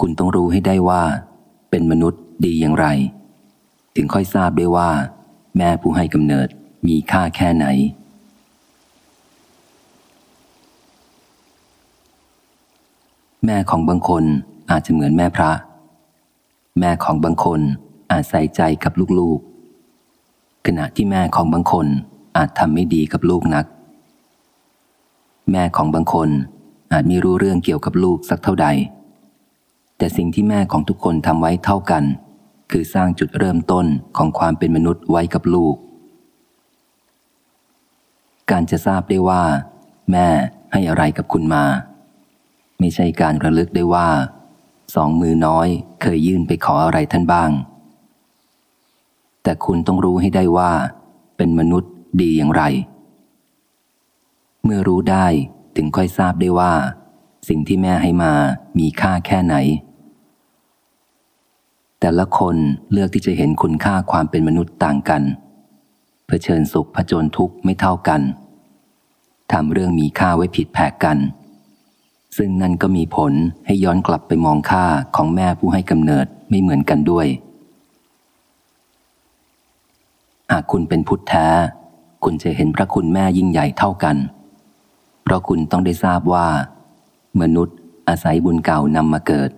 คุณต้องรู้ให้ได้ว่า เป็นมนุษย์ดีอย่างไร ถึงค่อยทราบได้ว่า แม่ผู้ให้กำเนิดมีค่าแค่ไหน แม่ของบางคนอาจจะเหมือนแม่พระ แม่ของบางคนอาจใส่ใจกับลูกๆ ขณะที่แม่ของบางคนอาจทำไม่ดีกับลูกนัก แม่ของบางคนอาจไม่รู้เรื่องเกี่ยวกับลูกสักเท่าใด แต่สิ่งที่แม่ของทุกคนทำไว้เท่ากัน คือสร้างจุดเริ่มต้นของความเป็นมนุษย์ไว้กับลูก การจะทราบได้ว่า แม่ให้อะไรกับคุณมา ไม่ใช่การระลึกได้ว่า สองมือน้อยเคยยื่นไปขออะไรท่านบ้าง แต่คุณต้องรู้ให้ได้ว่า เป็นมนุษย์ดีอย่างไร เมื่อรู้ได้ถึงค่อยทราบได้ว่า สิ่งที่แม่ให้มามีค่าแค่ไหน แต่ละคนเลือกที่จะเห็นคุณค่าความเป็นมนุษย์ต่างกัน เผชิญสุขผจญทุกข์ไม่เท่ากัน ทำเรื่องมีค่าไว้ผิดแผกกัน ซึ่งนั่นก็มีผลให้ย้อนกลับไปมองค่าของแม่ผู้ให้กำเนิดไม่เหมือนกันด้วย หากคุณเป็นพุทธแท้ คุณจะเห็นพระคุณแม่ยิ่งใหญ่เท่ากัน เพราะคุณต้องได้ทราบว่า มนุษย์อาศัยบุญเก่านำมาเกิด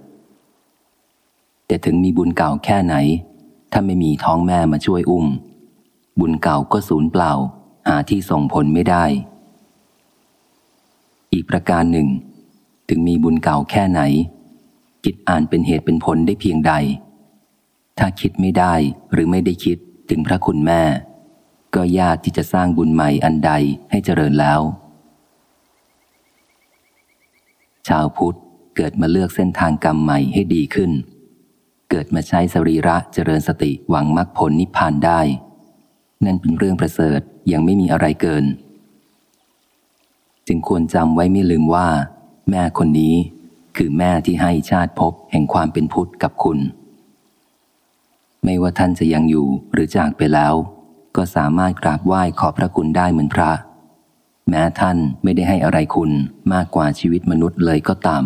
แต่ถึงมีบุญเก่าแค่ไหน ถ้าไม่มีท้องแม่มาช่วยอุ้ม บุญเก่าก็สูญเปล่า หาที่ส่งผลไม่ได้ อีกประการหนึ่ง ถึงมีบุญเก่าแค่ไหน คิดอ่านเป็นเหตุเป็นผลได้เพียงใด ถ้าคิดไม่ได้หรือไม่ได้คิดถึงพระคุณแม่ ก็ยากที่จะสร้างบุญใหม่อันใดให้เจริญแล้ว ชาวพุทธเกิดมาเลือกเส้นทางกรรมใหม่ให้ดีขึ้น เกิดมาใช้สรีระเจริญสติหวังมรรคผลนิพพานได้ นั่นเป็นเรื่องประเสริฐยังไม่มีอะไรเกิน จึงควรจำไว้ไม่ลืมว่า แม่คนนี้คือแม่ที่ให้ชาติพบแห่งความเป็นพุทธกับคุณ ไม่ว่าท่านจะยังอยู่หรือจากไปแล้ว ก็สามารถกราบไหว้ขอบพระคุณได้เหมือนพระ แม้ท่านไม่ได้ให้อะไรคุณมากกว่าชีวิตมนุษย์เลยก็ตาม